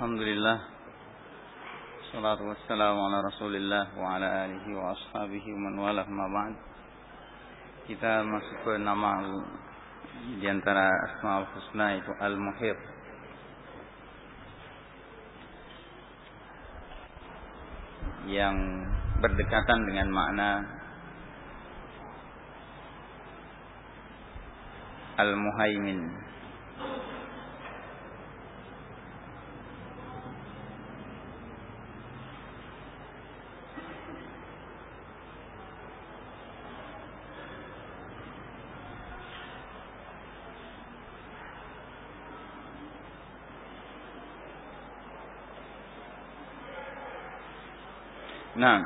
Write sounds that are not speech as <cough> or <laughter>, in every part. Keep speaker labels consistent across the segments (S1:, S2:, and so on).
S1: Alhamdulillah. Salatu wassalamu ala rasulillah Wa ala alihi wa ashabihi Man wala ma ba'd. Kita masuk ke nama Di antara asma al-husna itu Al-Muhir. Yang berdekatan dengan makna Al-Muhaimin Nah.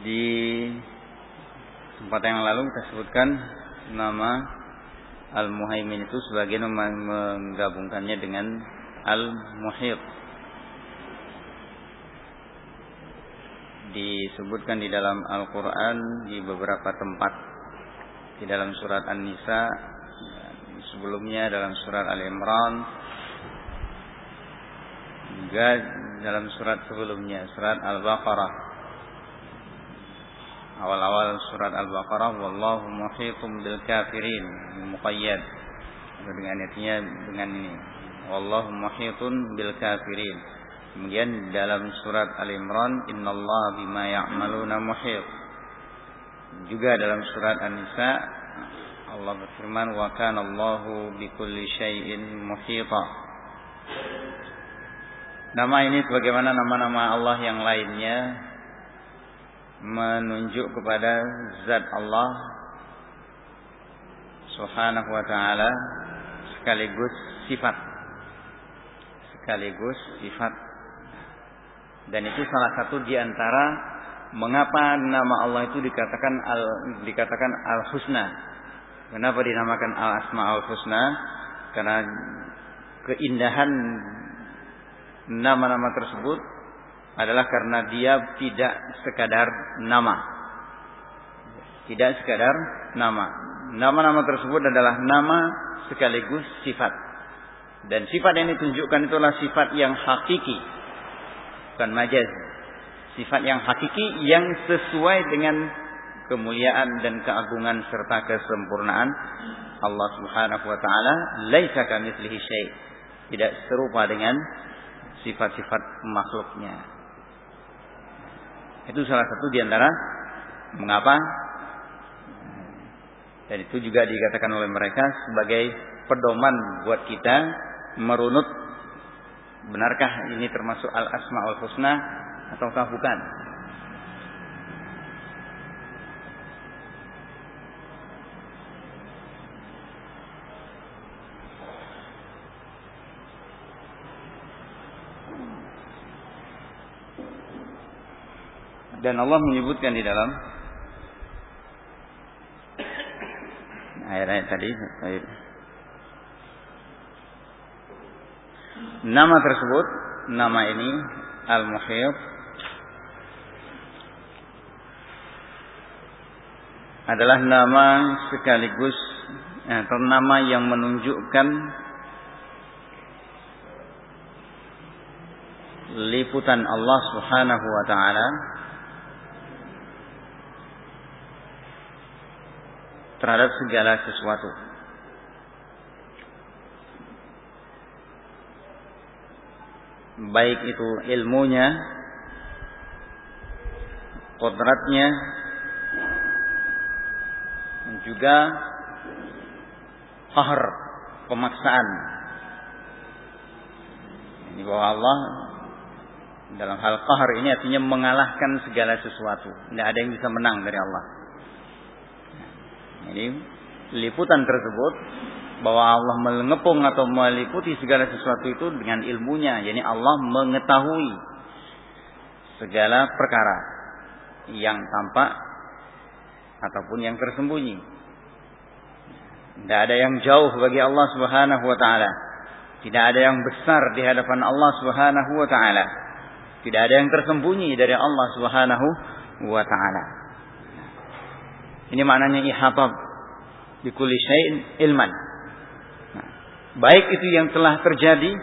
S1: Di tempat yang lalu kita sebutkan nama Al-Muhaimin itu sebagian menggabungkannya dengan Al-Muhit. Disebutkan di dalam Al-Quran di beberapa tempat. Di dalam surat An-Nisa, sebelumnya dalam surat Al-Imran, juga dalam surat sebelumnya, surat Al-Baqarah. Awal-awal surat Al-Baqarah, wallahu muhitum bil kafirin, muqayyad. Dengan artinya dengan ini, wallahu muhitun bil kafirin. Kemudian dalam surat Al-Imran, innallaha bima ya'maluna muhit. Juga dalam surat An-Nisa, Allah berfirman, wa kana Allahu bikulli syai'in muhita. Nama ini sebagaimana nama-nama Allah yang lainnya menunjuk kepada zat Allah Subhanahu wa taala sekaligus sifat. Sekaligus sifat. Dan itu salah satu di antara mengapa nama Allah itu dikatakan al dikatakan al husna kenapa dinamakan al asma al husna karena keindahan nama-nama tersebut adalah karena dia tidak sekadar nama. Tidak sekadar nama. Nama-nama tersebut adalah nama sekaligus sifat. Dan sifat yang ditunjukkan itulah sifat yang hakiki. Bukan majaz. Sifat yang hakiki yang sesuai dengan kemuliaan dan keagungan serta kesempurnaan Allah Subhanahu wa taala laisa kamitslihi syai. Tidak serupa dengan sifat-sifat makhluknya. Itu salah satu di antara mengapa dan itu juga dikatakan oleh mereka sebagai pedoman buat kita merunut benarkah ini termasuk al-asmaul husna ataukah bukan. Dan Allah menyebutkan di dalam ayat-ayat tadi nama tersebut nama ini Al-Muhyit adalah nama sekaligus atau nama yang menunjukkan liputan Allah Subhanahu wa taala terhadap segala sesuatu. Baik itu ilmunya, kodratnya, juga qahar, pemaksaan. Ini bahwa Allah dalam hal qahar ini artinya mengalahkan segala sesuatu. Tidak ada yang bisa menang dari Allah. Ini liputan tersebut bahwa Allah mengepung atau meliputi segala sesuatu itu dengan ilmunya. Yani Allah mengetahui segala perkara yang tampak ataupun yang tersembunyi. Tidak ada yang jauh bagi Allah Subhanahu wa taala. Tidak ada yang besar di hadapan Allah Subhanahu wa taala. Tidak ada yang tersembunyi dari Allah Subhanahu wa taala. Ini maknanya ihatab kulli syai'in ilman. Nah, baik itu yang telah terjadi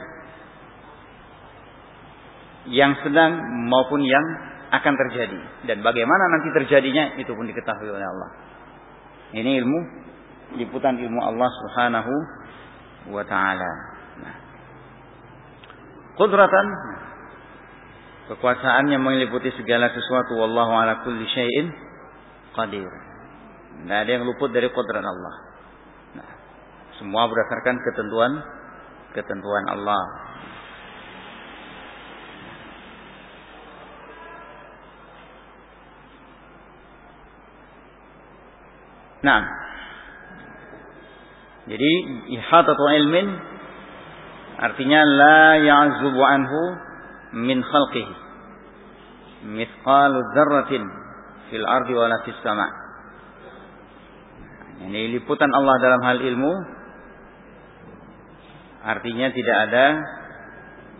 S1: yang sedang maupun yang akan terjadi dan bagaimana nanti terjadinya itu pun diketahui oleh Allah. Ini ilmu liputan ilmu Allah Subhanahu wa taala. Nah. Kekuasaan yang meliputi segala sesuatu wallahu ala kulli syai'in qadir. Tidak ada yang luput dari kodrat Allah. Nah, semua berdasarkan ketentuan ketentuan Allah. Nah, jadi ihatatu ilmin artinya la ya'zubu anhu min khalqihi mithqalu dzarratin fil ardi wala fis sama. Ini liputan Allah dalam hal ilmu artinya tidak ada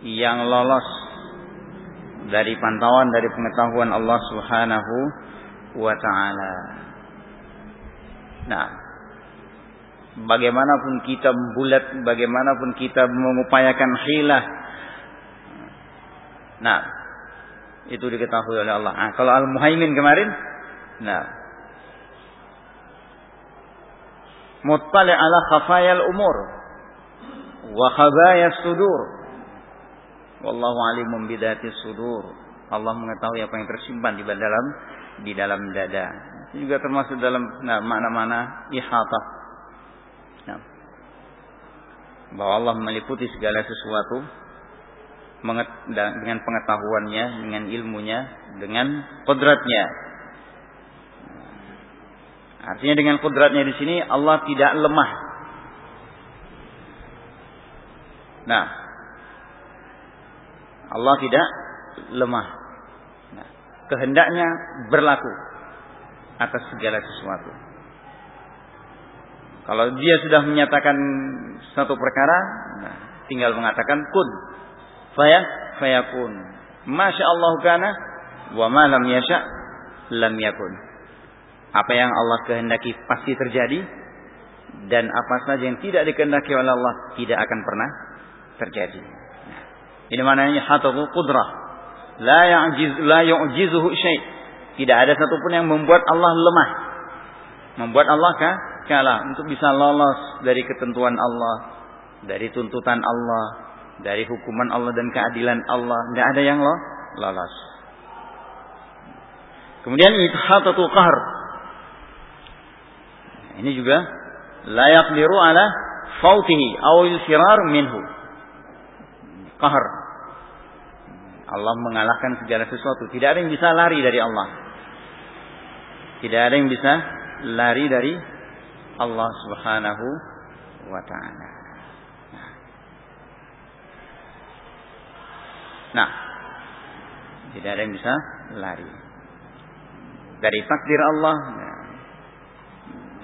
S1: yang lolos dari pantauan dari pengetahuan Allah Subhanahu wa taala. Nah, bagaimanapun kita bulat, bagaimanapun kita mengupayakan hilah. Nah, itu diketahui oleh Allah. Nah, kalau Al-Muhaimin kemarin, nah, muttali ala khafayal umur wa khabayas sudur. Wallahu alimun bidati sudur. Allah mengetahui apa yang tersimpan di dalam di dalam dada. Itu juga termasuk dalam nah, mana-mana ihatah bahwa Allah meliputi segala sesuatu dengan pengetahuannya, dengan ilmunya, dengan kodratnya. Artinya dengan kodratnya di sini Allah tidak lemah. Nah, Allah tidak lemah. Nah, kehendaknya berlaku atas segala sesuatu. Kalau dia sudah menyatakan satu perkara, nah, tinggal mengatakan kun. Faya, fayakun. Masya Allah kana, wa ma lam yasha, lam yakun. Apa yang Allah kehendaki pasti terjadi, dan apa saja yang tidak dikehendaki oleh Allah tidak akan pernah terjadi. Nah, ini maknanya hatahu qudrah. La ya'jiz la yu'jizuhu syai'. Tidak ada satupun yang membuat Allah lemah. Membuat Allah kah? kalah untuk bisa lolos dari ketentuan Allah, dari tuntutan Allah, dari hukuman Allah dan keadilan Allah. Tidak ada yang lo lolos. Kemudian ithatatul qahr. Ini juga layak diru ala fautihi awil firar minhu. Qahr. Allah mengalahkan segala sesuatu. Tidak ada yang bisa lari dari Allah. Tidak ada yang bisa lari dari Allah Subhanahu wa taala. Nah, tidak ada yang bisa lari dari takdir Allah,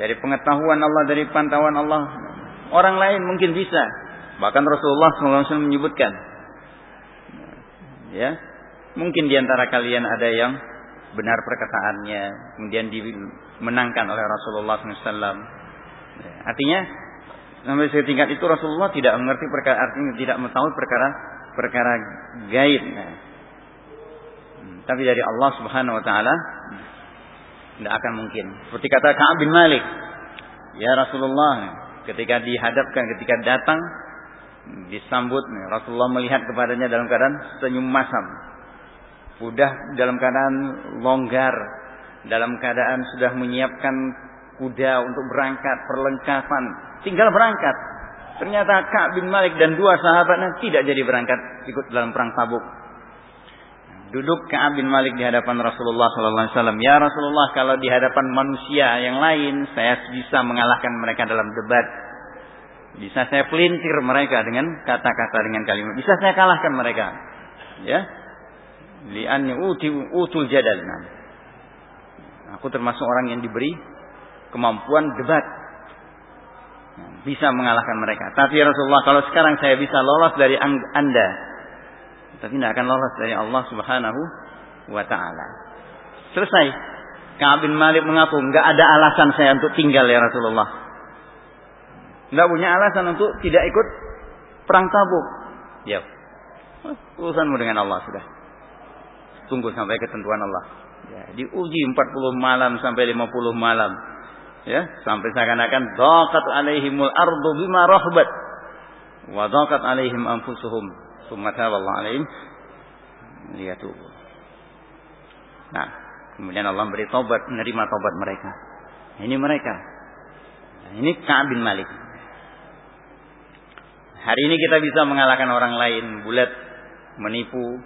S1: dari pengetahuan Allah, dari pantauan Allah. Orang lain mungkin bisa, bahkan Rasulullah SAW menyebutkan, ya, mungkin di antara kalian ada yang benar perkataannya, kemudian dimenangkan oleh Rasulullah SAW. Artinya sampai setingkat itu Rasulullah tidak mengerti perkara artinya tidak mengetahui perkara perkara gaib. Nah, tapi dari Allah Subhanahu wa taala tidak akan mungkin. Seperti kata Ka'ab bin Malik, "Ya Rasulullah, ketika dihadapkan ketika datang disambut Rasulullah melihat kepadanya dalam keadaan senyum masam. Udah dalam keadaan longgar, dalam keadaan sudah menyiapkan kuda untuk berangkat, perlengkapan, tinggal berangkat. Ternyata Ka'ab bin Malik dan dua sahabatnya tidak jadi berangkat ikut dalam perang Tabuk. Duduk Ka'ab bin Malik di hadapan Rasulullah SAW. Ya Rasulullah, kalau di hadapan manusia yang lain, saya bisa mengalahkan mereka dalam debat. Bisa saya pelintir mereka dengan kata-kata dengan kalimat. Bisa saya kalahkan mereka. Ya. Li'anni utul jadal. Nah. Aku termasuk orang yang diberi kemampuan debat. Bisa mengalahkan mereka. Tapi Rasulullah kalau sekarang saya bisa lolos dari anda. Tapi tidak akan lolos dari Allah subhanahu wa ta'ala. Selesai. Ka'ab bin Malik mengaku, nggak ada alasan saya untuk tinggal ya Rasulullah. Nggak punya alasan untuk tidak ikut perang tabuk. Ya. Urusanmu dengan Allah sudah. Tunggu sampai ketentuan Allah. Ya, diuji 40 malam sampai 50 malam. Ya, sampai seakan-akan dhaqat alaihimul ardu bima rahbat wa dhaqat alaihim anfusuhum. Tsumma Allah alaihim liyatubu. Nah, kemudian Allah beri tobat, menerima tobat mereka. Ini mereka. Nah, ini Ka'ab bin Malik. Hari ini kita bisa mengalahkan orang lain, bulat, menipu,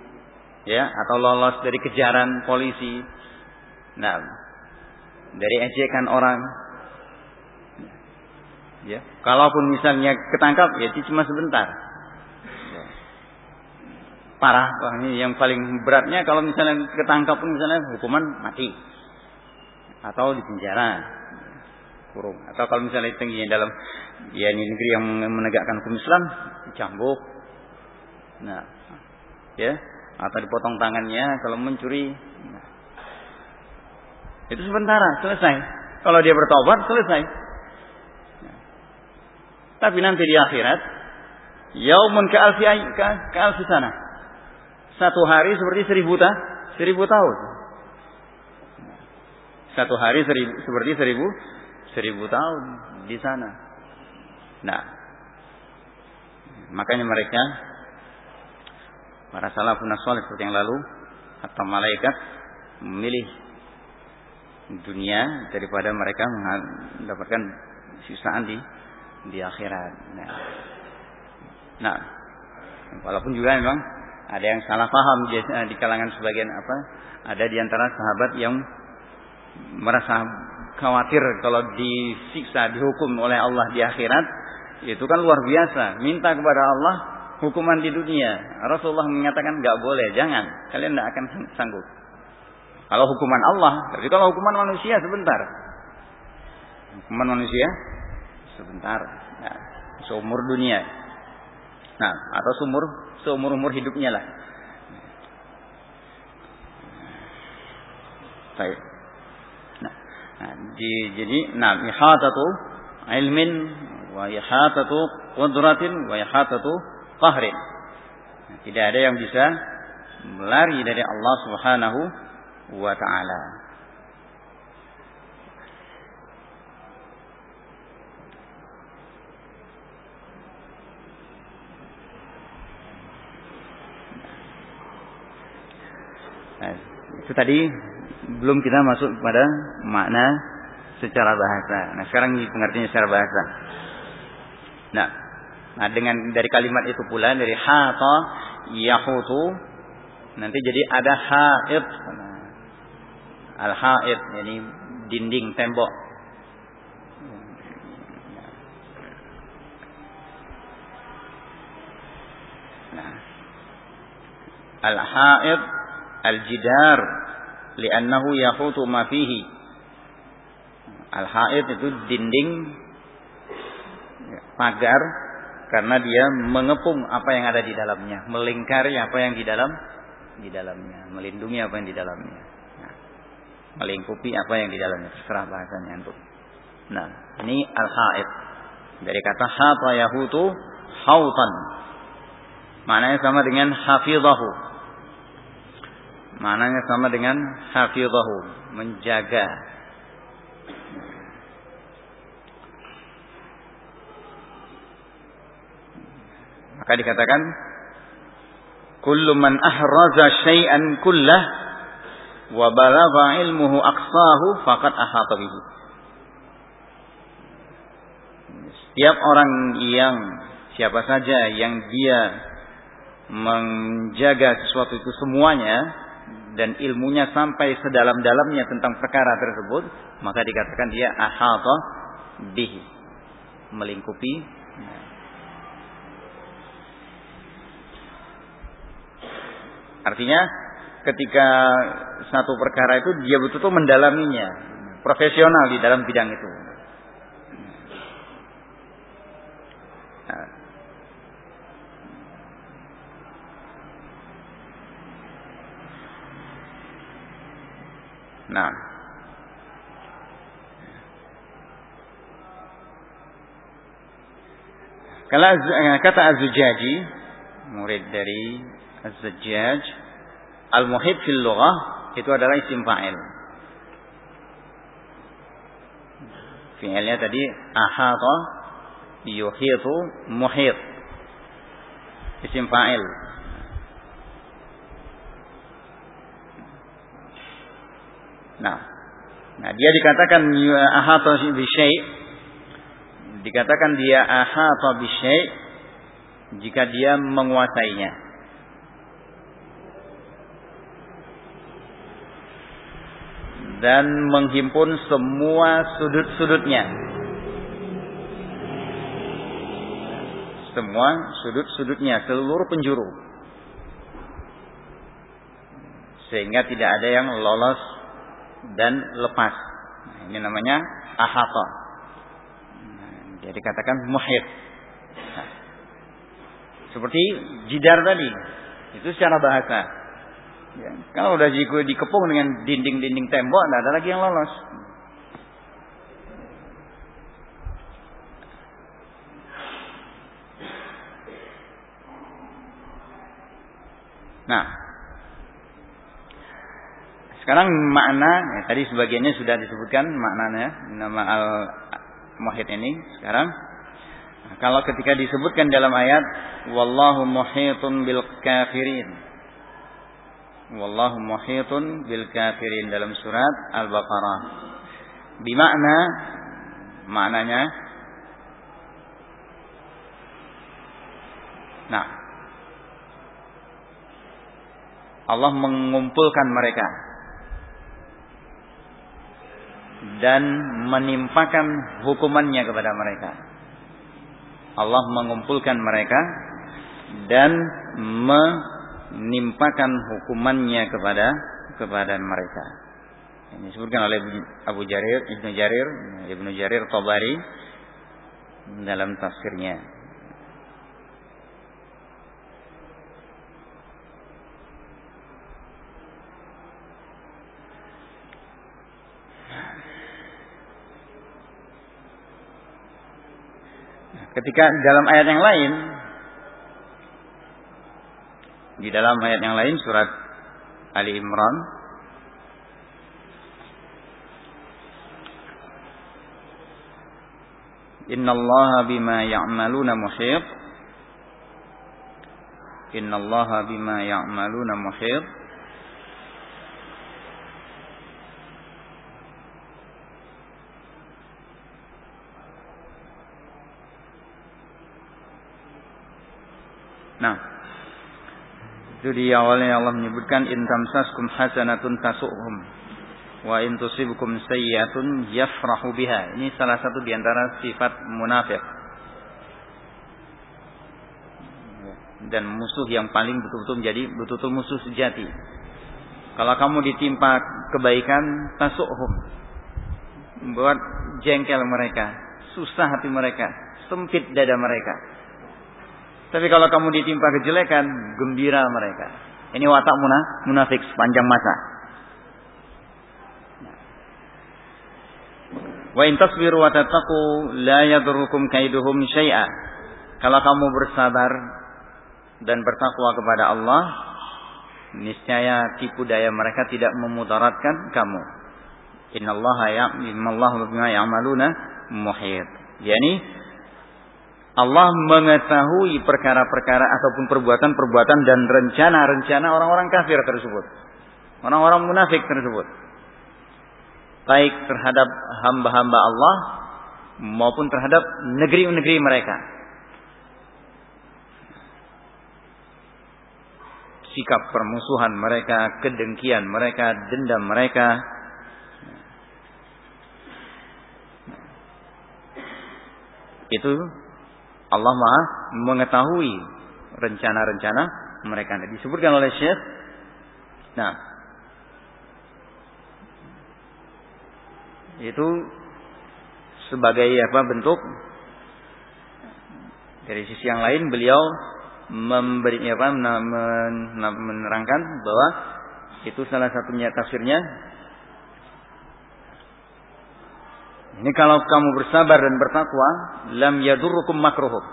S1: ya, atau lolos dari kejaran polisi. Nah, dari ejekan orang. Ya, kalaupun misalnya ketangkap ya cuma sebentar parah. Ini yang paling beratnya kalau misalnya ketangkap pun misalnya hukuman mati. Atau di penjara. Kurung. Atau kalau misalnya tingginya dalam ya ini negeri yang menegakkan hukum Islam dicambuk. Nah ya. Atau dipotong tangannya kalau mencuri. Nah. itu sementara selesai. Kalau dia bertobat selesai. Nah. tapi nanti di akhirat yaumun ka alfi ka alfi sana satu hari seperti seribu ta, seribu tahun. Satu hari seribu, seperti seribu, seribu tahun di sana. Nah, makanya mereka para salafun salih seperti yang lalu atau malaikat memilih dunia daripada mereka mendapatkan sisaan di di akhirat. Nah, nah walaupun juga memang ada yang salah paham eh, di kalangan sebagian apa? Ada di antara sahabat yang merasa khawatir kalau disiksa, dihukum oleh Allah di akhirat, itu kan luar biasa. Minta kepada Allah hukuman di dunia. Rasulullah mengatakan nggak boleh, jangan. Kalian tidak akan sanggup. Kalau hukuman Allah, tapi kalau hukuman manusia sebentar. Hukuman manusia sebentar. Nah, seumur dunia. Nah, atau seumur seumur-umur hidupnya lah. Baik. Nah, nah di, jadi nah ihatatu ilmin wa ihatatu qudratin wa ihatatu qahrin. Nah, tidak ada yang bisa melari dari Allah Subhanahu wa taala. Nah, itu tadi belum kita masuk pada makna secara bahasa. Nah, sekarang pengertiannya secara bahasa. Nah, nah dengan dari kalimat itu pula dari hata yahutu nanti jadi ada haid. Al haid ini dinding tembok. Nah, al haid al-jidar li'annahu yahutu ma fihi. Al-haid itu dinding pagar karena dia mengepung apa yang ada di dalamnya, melingkari apa yang di dalam di dalamnya, melindungi apa yang di dalamnya. Nah, melingkupi apa yang di dalamnya, terserah bahasanya untuk. Nah, ini al-haid. Dari kata hata yahutu hautan. Maknanya sama dengan hafizahu Maknanya sama dengan hafidhahu, menjaga. Maka dikatakan kullu man ahraza syai'an kullah wa balagha ilmuhu aqsahu faqad ahata bihi. Setiap orang yang siapa saja yang dia menjaga sesuatu itu semuanya dan ilmunya sampai sedalam-dalamnya tentang perkara tersebut, maka dikatakan dia ahata bihi. Melingkupi Artinya ketika satu perkara itu dia betul-betul mendalaminya, profesional di dalam bidang itu. Nah. Kalau eh, kata Az-Zujaji, murid dari Az-Zajjaj, al-muhit fil lughah itu adalah isim fa'il. Fi'ilnya tadi ahata yuhitu muhit. Isim fa'il. Nah, nah dia dikatakan ahata bi syai' dikatakan dia ahata bisyai jika dia menguasainya. Dan menghimpun semua sudut-sudutnya. Semua sudut-sudutnya, seluruh penjuru. Sehingga tidak ada yang lolos dan lepas. Nah, ini namanya ahata. Ya dikatakan muhit. Nah, seperti jidar tadi. Itu secara bahasa. Ya, kalau udah dikepung dengan dinding-dinding tembok, tidak ada lagi yang lolos. Nah, sekarang makna, ya, tadi sebagiannya sudah disebutkan maknanya, nama al muhit ini sekarang. Kalau ketika disebutkan dalam ayat wallahu muhitun bil kafirin. Wallahu muhitun bil kafirin dalam surat al-baqarah. Bimakna maknanya nah Allah mengumpulkan mereka dan menimpakan hukumannya kepada mereka. Allah mengumpulkan mereka dan menimpakan hukumannya kepada kepada mereka. Ini disebutkan oleh Abu Jarir, Ibnu Jarir, Ibnu Jarir Tabari dalam tafsirnya. Ketika dalam ayat yang lain di dalam ayat yang lain surat Ali Imran Innallaha bima ya'maluna muhit. Innallaha bima ya'maluna muhit Nah, itu di awalnya Allah menyebutkan in tamsaskum hasanatun tasuhum wa in tusibukum sayyi'atun yafrahu biha. Ini salah satu di antara sifat munafik. Dan musuh yang paling betul-betul menjadi betul-betul musuh sejati. Kalau kamu ditimpa kebaikan, tasuhum. Buat jengkel mereka, susah hati mereka, sempit dada mereka. Tapi kalau kamu ditimpa kejelekan, gembira mereka. Ini watak munafik sepanjang masa. Wa in tasbiru wa tattaqu la yadurrukum kaiduhum syai'a. Kalau kamu bersabar dan bertakwa kepada Allah, niscaya tipu daya mereka tidak memudaratkan kamu. Innallaha ya'lamu bima ya'maluna muhit. Yani Allah mengetahui perkara-perkara ataupun perbuatan-perbuatan dan rencana-rencana orang-orang kafir tersebut. Orang-orang munafik tersebut. Baik terhadap hamba-hamba Allah maupun terhadap negeri-negeri mereka. Sikap permusuhan mereka, kedengkian mereka, dendam mereka, itu Allah Maha mengetahui rencana-rencana mereka. Disebutkan oleh Syekh. Nah, itu sebagai apa bentuk dari sisi yang lain beliau memberi apa menerangkan bahwa itu salah satunya tafsirnya Ini kalau kamu bersabar dan bertakwa, lam yadurrukum makruhum.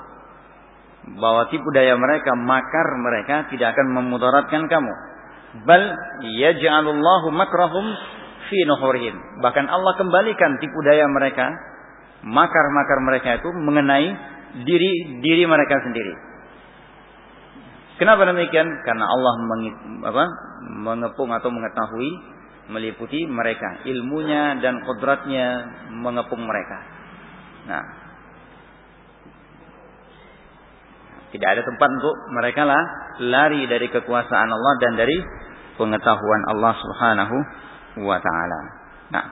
S1: bahwa tipu daya mereka, makar mereka tidak akan memudaratkan kamu. Bal yaj'alullahu makrahum fi nuhurihim. Bahkan Allah kembalikan tipu daya mereka, makar-makar mereka itu mengenai diri diri mereka sendiri. Kenapa demikian? Karena Allah apa, mengepung atau mengetahui, meliputi mereka, ilmunya dan kodratnya mengepung mereka. Nah, tidak ada tempat untuk mereka lah lari dari kekuasaan Allah dan dari pengetahuan Allah Subhanahu wa taala. Nah,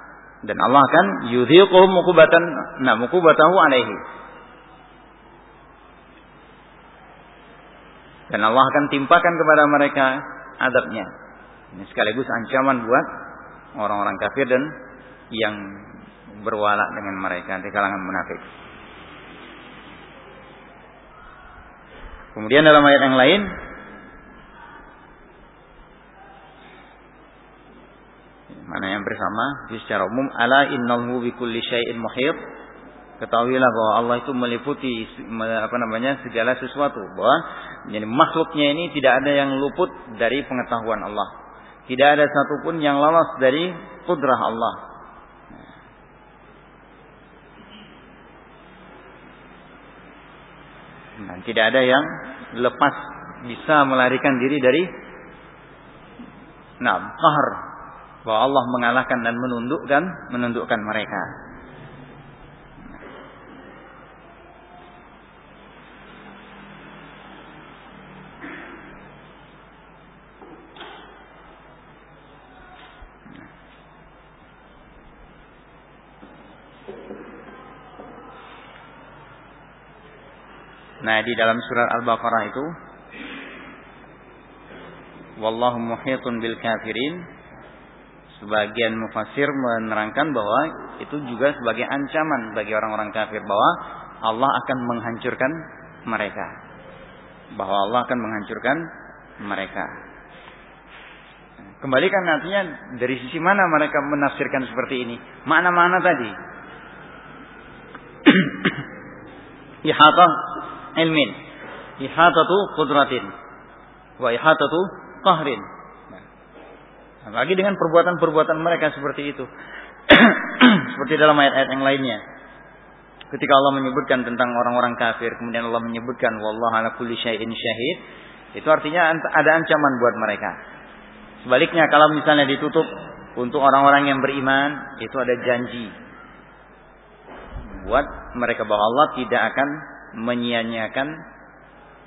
S1: dan Allah akan yudhiquhum mukubatan, nah mukubatahu alaihi. Dan Allah akan timpakan kepada mereka adabnya. Ini sekaligus ancaman buat orang-orang kafir dan yang berwala dengan mereka di kalangan munafik. Kemudian dalam ayat yang lain mana yang bersama? Secara umum ala innahu bikulli syai'in muhit. Ketahuilah bahwa Allah itu meliputi apa namanya segala sesuatu. Bahwa jadi makhluknya ini tidak ada yang luput dari pengetahuan Allah tidak ada satupun yang lolos dari kudrah Allah dan tidak ada yang lepas bisa melarikan diri dari nah bahwa Allah mengalahkan dan menundukkan menundukkan mereka. Nah, di dalam surat Al-Baqarah itu Wallahu muhitun bil kafirin Sebagian mufasir menerangkan bahwa itu juga sebagai ancaman bagi orang-orang kafir bahwa Allah akan menghancurkan mereka. Bahwa Allah akan menghancurkan mereka. Kembalikan nantinya dari sisi mana mereka menafsirkan seperti ini. Mana-mana tadi. <clears throat> Ihatah ilmin. Ihatatu kudratin. Wa ihatatu qahrin lagi dengan perbuatan-perbuatan mereka seperti itu. <clears throat> seperti dalam ayat-ayat yang lainnya. Ketika Allah menyebutkan tentang orang-orang kafir, kemudian Allah menyebutkan wallahu ala kulli syai'in syahid, itu artinya ada ancaman buat mereka. Sebaliknya kalau misalnya ditutup untuk orang-orang yang beriman, itu ada janji buat mereka bahwa Allah tidak akan menyia-nyiakan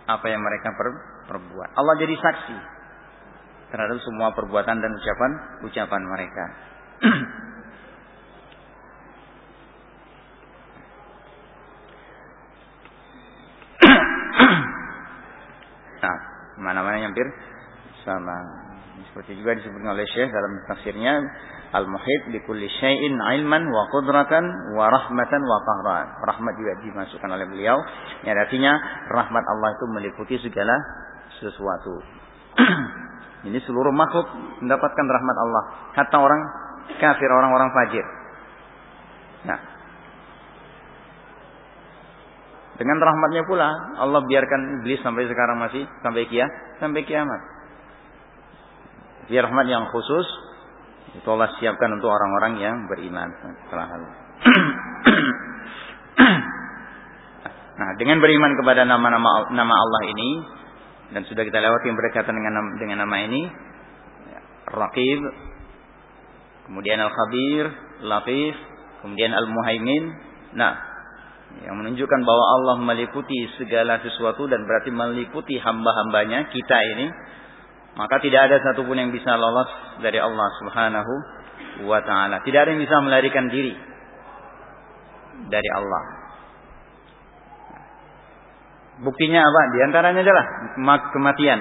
S1: apa yang mereka perbuat. Allah jadi saksi terhadap semua perbuatan dan ucapan ucapan mereka. <clears throat> nah, mana-mana hampir sama. Seperti juga disebutkan oleh Syekh dalam tafsirnya Al-Muhit bi kulli syai'in ilman wa qudratan wa rahmatan wa qahran. Rahmat juga dimasukkan oleh beliau. Yang artinya rahmat Allah itu meliputi segala sesuatu. <clears throat> Ini seluruh makhluk mendapatkan rahmat Allah. Hatta orang kafir, orang-orang fajir. Nah. Dengan rahmatnya pula Allah biarkan iblis sampai sekarang masih sampai kia, sampai kiamat. Dia rahmat yang khusus itu Allah siapkan untuk orang-orang yang beriman. <clears throat> Nah, dengan beriman kepada nama-nama nama Allah ini dan sudah kita lewati yang berkaitan dengan dengan nama ini Raqib kemudian Al-Khabir Latif kemudian Al-Muhaimin. Nah yang menunjukkan bahwa Allah meliputi segala sesuatu dan berarti meliputi hamba-hambanya kita ini maka tidak ada satupun yang bisa lolos dari Allah Subhanahu wa taala tidak ada yang bisa melarikan diri dari Allah Buktinya apa? Di antaranya adalah kematian.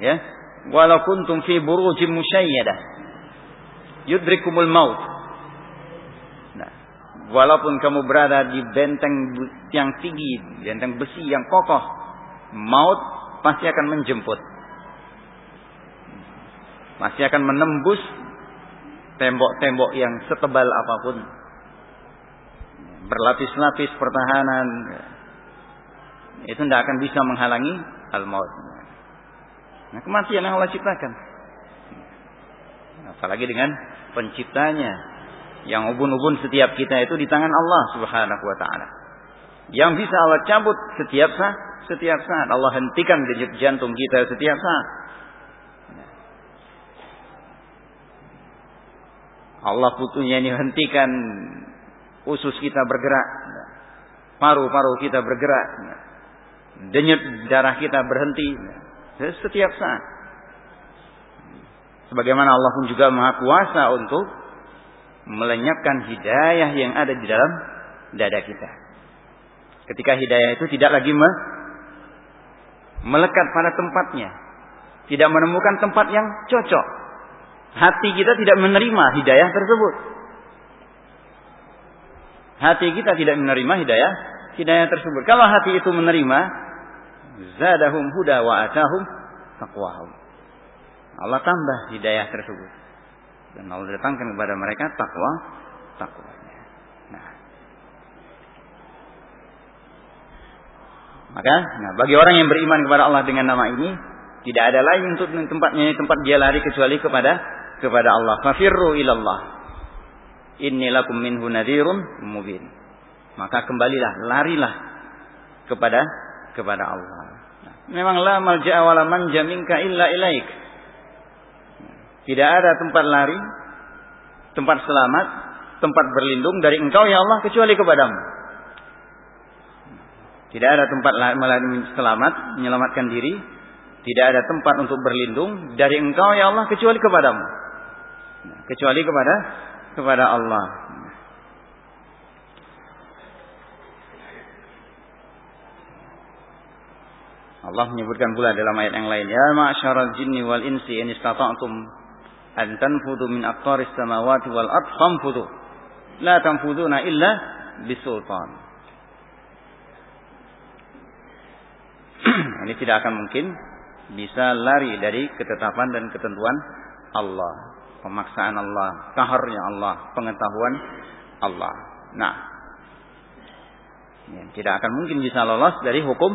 S1: Ya. Walau kuntum fi burujim musyayyadah yudrikumul maut. Nah, walaupun kamu berada di benteng yang tinggi, benteng besi yang kokoh, maut pasti akan menjemput. Masih akan menembus tembok-tembok yang setebal apa pun. Berlapis-lapis pertahanan, itu tidak akan bisa menghalangi al-maut. Nah, kematian yang Allah ciptakan. Apalagi dengan penciptanya yang ubun-ubun setiap kita itu di tangan Allah Subhanahu wa taala. Yang bisa Allah cabut setiap saat, setiap saat Allah hentikan denyut jantung kita setiap saat. Allah putuhnya ini hentikan usus kita bergerak, paru-paru kita bergerak, denyut darah kita berhenti setiap saat. Sebagaimana Allah pun juga maha kuasa untuk melenyapkan hidayah yang ada di dalam dada kita. Ketika hidayah itu tidak lagi melekat pada tempatnya, tidak menemukan tempat yang cocok. Hati kita tidak menerima hidayah tersebut. Hati kita tidak menerima hidayah hidayah tersebut. Kalau hati itu menerima, zadahum huda wa atahum taqwahum. Allah tambah hidayah tersebut. Dan Allah datangkan kepada mereka takwa, takwanya. Maka, nah bagi orang yang beriman kepada Allah dengan nama ini, tidak ada lain untuk tempatnya tempat dia lari kecuali kepada kepada Allah. Fafirru ilallah. Inni lakum minhu nadhirun mubin. Maka kembalilah, larilah kepada kepada Allah. Nah, memang la malja'a wala manja minka illa ilaik. Tidak ada tempat lari, tempat selamat, tempat berlindung dari engkau ya Allah kecuali kepadamu. Tidak ada tempat selamat, menyelamatkan diri. Tidak ada tempat untuk berlindung dari engkau ya Allah kecuali kepadamu. Kecuali kepada kepada Allah. Allah menyebutkan pula dalam ayat yang lain, ya ma'syaral jinni wal insi in istata'tum an tanfudu min aqtaris samawati wal ard famfudu la tanfuduna illa bisultan <clears throat> ini tidak akan mungkin bisa lari dari ketetapan dan ketentuan Allah. Pemaksaan Allah kaharnya Allah pengetahuan Allah. Nah ya, tidak akan mungkin bisa lolos dari hukum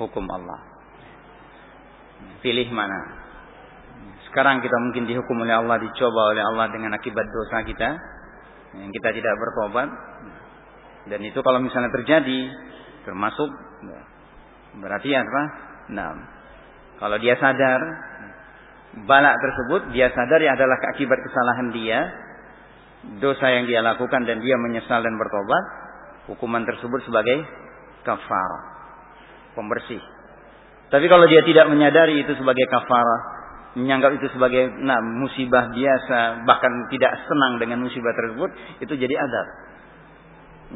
S1: hukum Allah. Pilih mana? Sekarang kita mungkin dihukum oleh Allah, dicoba oleh Allah dengan akibat dosa kita yang kita tidak bertobat. Dan itu kalau misalnya terjadi termasuk berarti apa? Nah, kalau dia sadar balak tersebut dia sadar ya adalah akibat kesalahan dia, dosa yang dia lakukan dan dia menyesal dan bertobat, hukuman tersebut sebagai kafar, pembersih. Tapi kalau dia tidak menyadari itu sebagai kafarah, menyanggap itu sebagai nah, musibah biasa, bahkan tidak senang dengan musibah tersebut, itu jadi adab.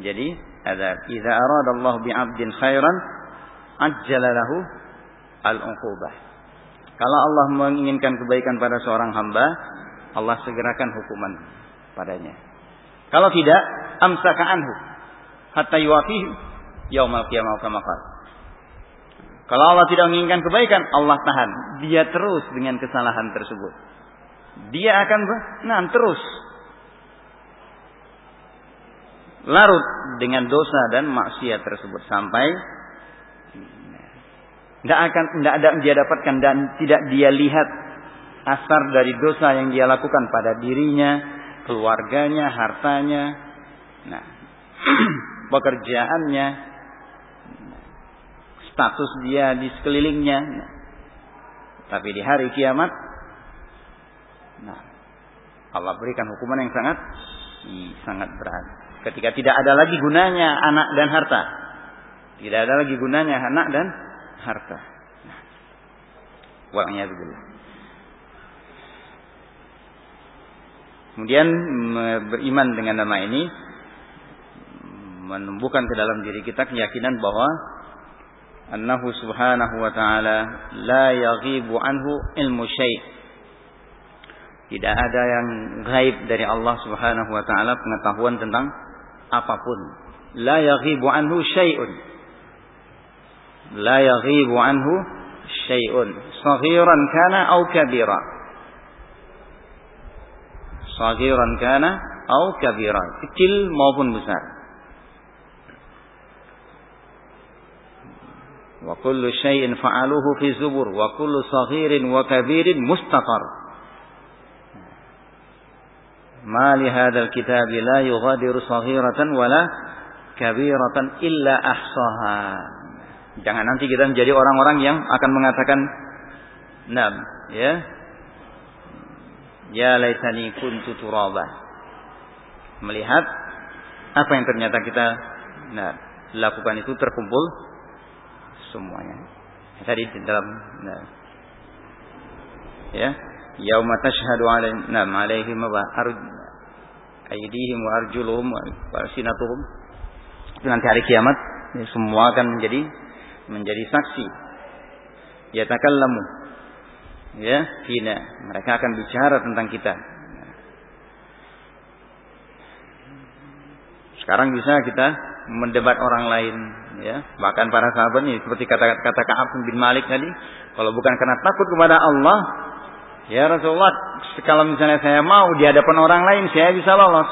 S1: Jadi adab. Idza aradallahu bi'abdin khairan ajjala lahu al-uqubah. Kalau Allah menginginkan kebaikan pada seorang hamba, Allah segerakan hukuman padanya. Kalau tidak, amsaka anhu hatta yuwafihi yaumal qiyamah kama. Kalau Allah tidak menginginkan kebaikan, Allah tahan. Dia terus dengan kesalahan tersebut. Dia akan nah, terus larut dengan dosa dan maksiat tersebut sampai tidak akan tidak ada dia dapatkan dan tidak dia lihat asar dari dosa yang dia lakukan pada dirinya, keluarganya, hartanya, nah <clears throat> pekerjaannya, status dia di sekelilingnya. Tapi di hari kiamat, nah, Allah berikan hukuman yang sangat sangat berat. Ketika tidak ada lagi gunanya anak dan harta. Tidak ada lagi gunanya anak dan harta. Nah, Kemudian beriman dengan nama ini menumbuhkan ke dalam diri kita keyakinan bahwa annahu subhanahu wa ta'ala la yaghibu anhu ilmu syai' tidak ada yang gaib dari Allah subhanahu wa ta'ala pengetahuan tentang apa pun. La yaghibu anhu syai'un la yaghibu anhu syai'un saghiran kana au kabira saghiran kana au kabira kecil maupun besar Wa kullu syai'in fa'aluhu fi zubur wa kullu saghirin wa kabirin mustaqar. Ma li hadzal kitab la yughadiru saghiratan wala kabiratan illa ahsaha. Jangan nanti kita menjadi orang-orang yang akan mengatakan Nam, ya. Ya laitani kuntu turaba. Melihat apa yang ternyata kita nah, lakukan itu terkumpul semuanya. Tadi di dalam nah, ya, yauma tashhadu alaihim nam alaihim wa arj aydihim wa arjuluhum wa sinatuhum. Nanti hari kiamat ya, semua akan menjadi menjadi saksi. Yatakallamu. Ya fina mereka akan bicara tentang kita. Sekarang bisa kita mendebat orang lain ya. Bahkan para sahabat ini seperti kata kata Ka'ab bin Malik tadi kalau bukan karena takut kepada Allah ya Rasulullah kalau misalnya saya mau di hadapan orang lain saya bisa lolos.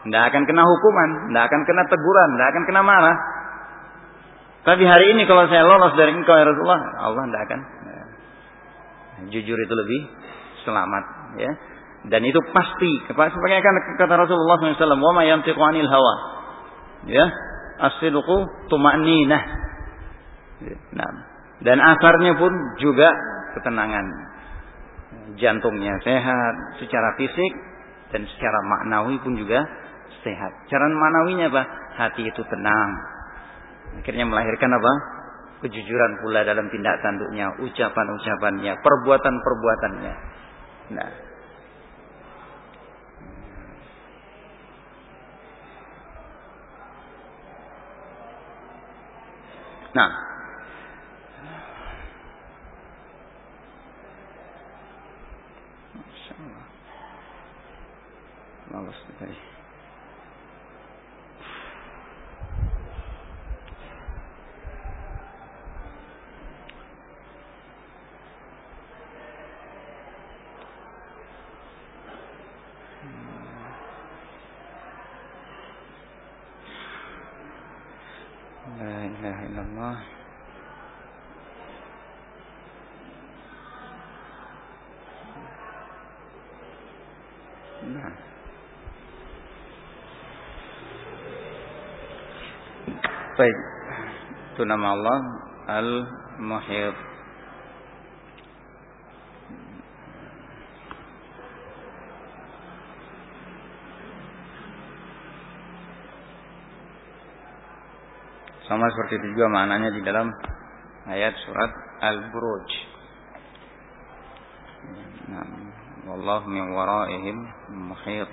S1: Tidak akan kena hukuman tidak akan kena teguran tidak akan kena marah tapi hari ini kalau saya lolos dari engkau ya Rasulullah Allah tidak akan Jujur itu lebih selamat ya. Dan itu pasti sebagai kan kata Rasulullah SAW, "Wa 'anil hawa." Ya. As-sidqu tuma'ninah. Nah, dan asarnya pun juga ketenangan. Jantungnya sehat secara fisik dan secara maknawi pun juga sehat. Cara maknawinya apa? Hati itu tenang. Akhirnya melahirkan apa? kejujuran pula dalam tindak tanduknya, ucapan-ucapannya, perbuatan-perbuatannya. Nah, Nah, Malas tadi. Baik. Itu nama Allah Al-Muhit. Sama seperti itu juga maknanya di dalam ayat surat Al-Buruj. Nah, wallahu min waraihim muhit.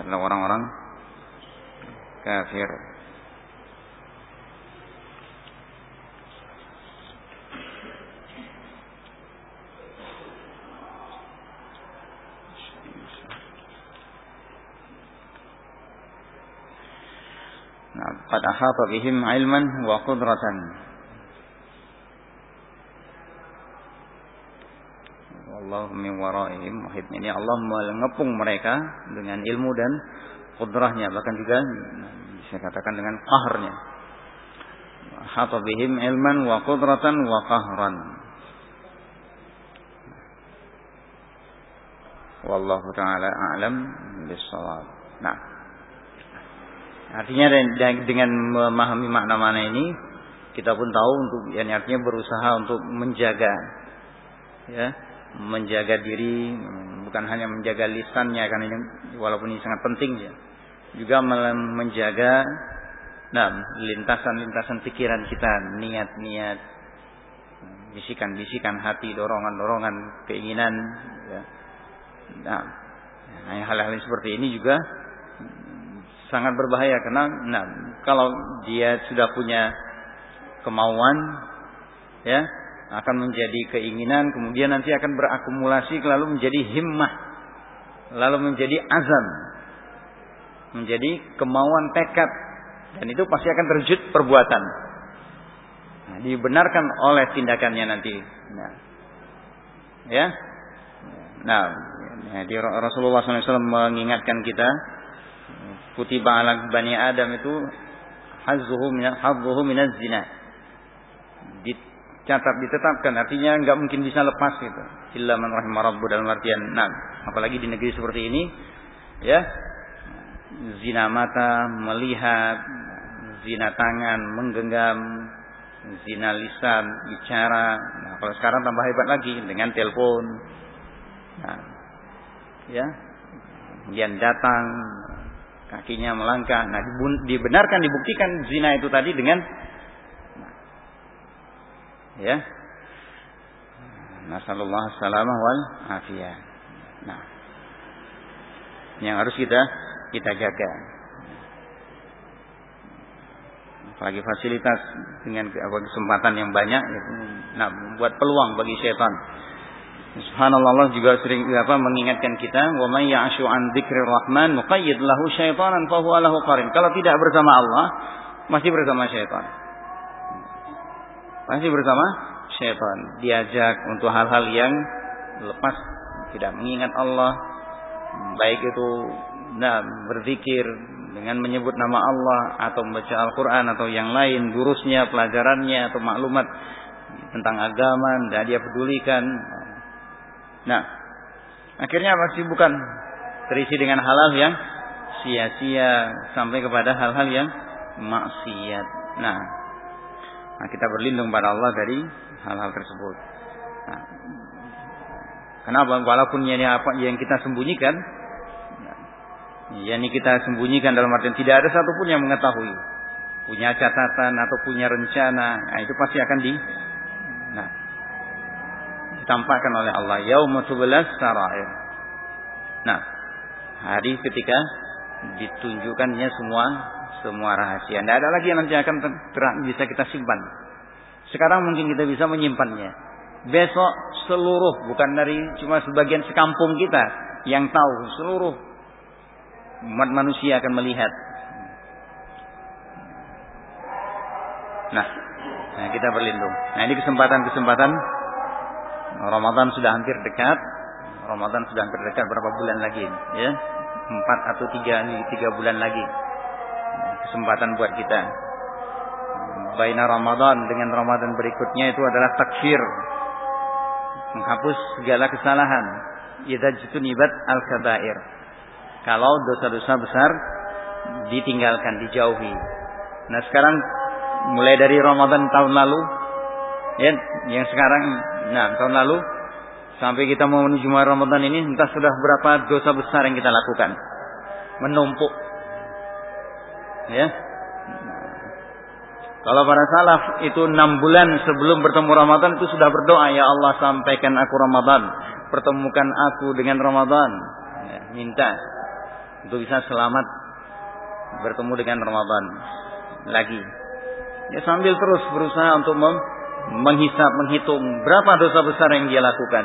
S1: Karena orang-orang kafir. Nah, qad ahata bihim ilman wa qudratan. Wallahu min waraihim muhit. Ini Allah mengepung mereka dengan ilmu dan kudrahnya bahkan juga bisa katakan dengan qahrnya. Hatta bihim ilman wa qudratan wa qahran. Wallahu taala a'lam bissawab nah. Artinya dengan memahami makna-makna ini kita pun tahu untuk yang artinya berusaha untuk menjaga ya menjaga diri bukan hanya menjaga lisannya kan ini walaupun ini sangat penting ya juga menjaga nah lintasan-lintasan pikiran kita, niat-niat, bisikan-bisikan hati, dorongan-dorongan, keinginan ya. Nah, hal-hal seperti ini juga sangat berbahaya karena nah kalau dia sudah punya kemauan ya akan menjadi keinginan kemudian nanti akan berakumulasi lalu menjadi himmah lalu menjadi azam menjadi kemauan tekad dan itu pasti akan terjut perbuatan. Nah, dibenarkan oleh tindakannya nanti. Nah, ya. Nah, di Rasulullah SAW mengingatkan kita, kutiba ala bani Adam itu hazzuhu hadzuhu min zina dicatat ditetapkan artinya nggak mungkin bisa lepas itu illa man rahimah dalam artian nah apalagi di negeri seperti ini ya zina mata melihat zina tangan menggenggam zina lisan bicara nah kalau sekarang tambah hebat lagi dengan telepon nah ya kemudian datang kakinya melangkah. Nah, dibenarkan dibuktikan zina itu tadi dengan nah, ya. Nasallallahu salamah wal afiyah. Nah, yang harus kita kita jaga. Apalagi fasilitas dengan kesempatan yang banyak, nah, buat peluang bagi setan Subhanallah Allah juga sering apa mengingatkan kita, "Wa may ya'shu an dzikrir rahman lahu syaitanan fa huwa lahu qarin." Kalau tidak bersama Allah, masih bersama syaitan. Masih bersama syaitan. Diajak untuk hal-hal yang lepas tidak mengingat Allah, baik itu nah, berzikir dengan menyebut nama Allah atau membaca Al-Qur'an atau yang lain, durusnya, pelajarannya atau maklumat tentang agama, tidak dia pedulikan Nah, akhirnya pasti bukan terisi dengan hal-hal yang sia-sia sampai kepada hal-hal yang maksiat. Nah, nah kita berlindung pada Allah dari hal-hal tersebut. Nah, kenapa? Walaupun ini apa yang kita sembunyikan, yang kita sembunyikan dalam artian tidak ada satupun yang mengetahui, punya catatan atau punya rencana, nah itu pasti akan di, nah ditampakkan oleh Allah yaumul tubulas sarair. Nah, hari ketika ditunjukkannya semua semua rahasia. Tidak ada lagi yang nanti akan bisa kita simpan. Sekarang mungkin kita bisa menyimpannya. Besok seluruh bukan dari cuma sebagian sekampung kita yang tahu seluruh umat manusia akan melihat. Nah, nah kita berlindung. Nah ini kesempatan-kesempatan Ramadan sudah hampir dekat. Ramadan sudah hampir dekat berapa bulan lagi? Ya, empat atau tiga tiga bulan lagi. Kesempatan buat kita. Baina Ramadan dengan Ramadan berikutnya itu adalah takfir. Menghapus segala kesalahan. Idza nibat al-kabair. Kalau dosa-dosa besar ditinggalkan, dijauhi. Nah sekarang mulai dari Ramadan tahun lalu ya yang sekarang nah tahun lalu sampai kita mau menuju Ramadan ini entah sudah berapa dosa besar yang kita lakukan. Menumpuk. Ya. Kalau para salaf itu enam bulan sebelum bertemu Ramadan itu sudah berdoa ya Allah sampaikan aku Ramadan. Pertemukan aku dengan Ramadan. Ya, minta untuk bisa selamat bertemu dengan Ramadan lagi ya sambil terus berusaha untuk menghisap, menghitung berapa dosa besar yang dia lakukan.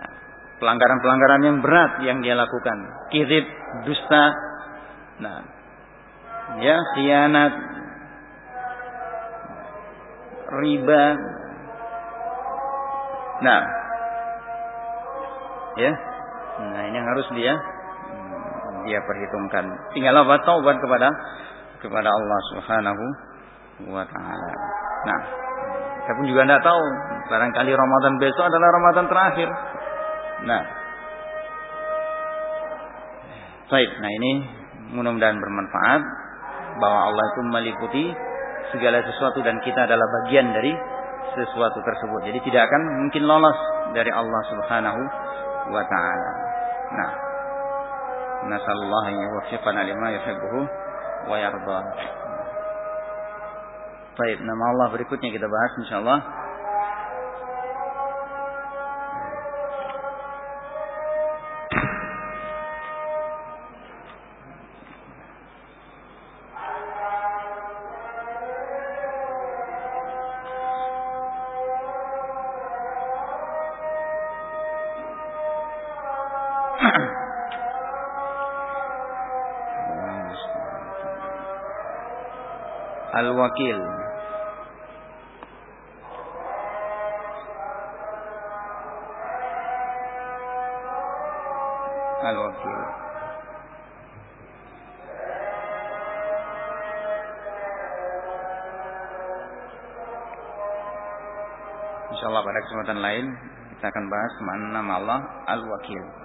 S1: Nah, pelanggaran-pelanggaran yang berat yang dia lakukan. Kizib, dusta, nah, ya, khianat, riba. Nah, ya, nah ini yang harus dia dia perhitungkan. Tinggal apa taubat kepada kepada Allah Subhanahu wa taala. Nah, saya pun juga tidak tahu. Barangkali Ramadan besok adalah Ramadan terakhir. Nah. Baik, nah ini mudah-mudahan bermanfaat bahwa Allah itu meliputi segala sesuatu dan kita adalah bagian dari sesuatu tersebut. Jadi tidak akan mungkin lolos dari Allah Subhanahu wa taala. Nah, nasallallahu an yuwaffiqana lima yuhibbu wa yarda. Baik, nama Allah berikutnya kita bahas insyaallah. wakil. Al-Wakil. Insyaallah pada kesempatan lain kita akan bahas mana nama Allah Al-Wakil.